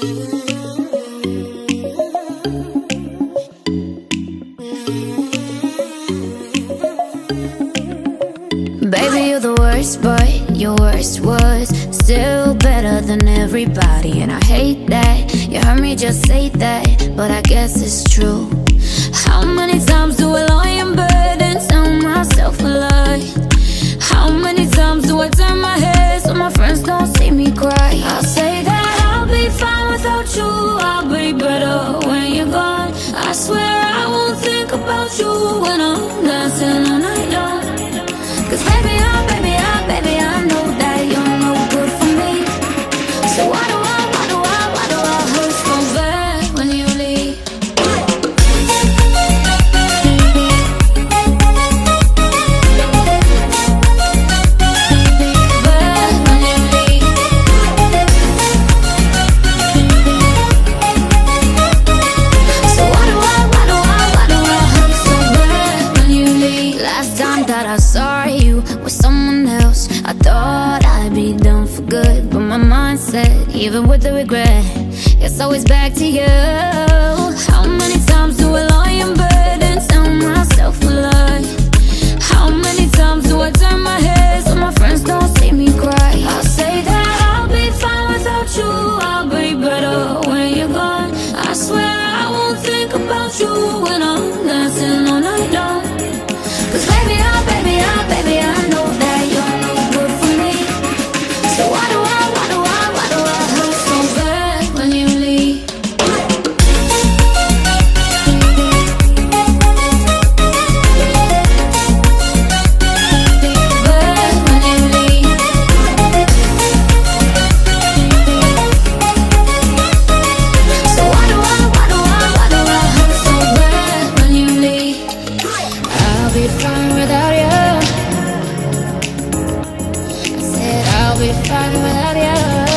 Baby, you're the worst, but your worst was still better than everybody. And I hate that. You heard me just say that, but I guess it's true. How many saw you with someone else. I thought I'd be done for good But my mind said, even with the regret It's always back to you. How many times do I I'll be fine without you I said I'll be fine without you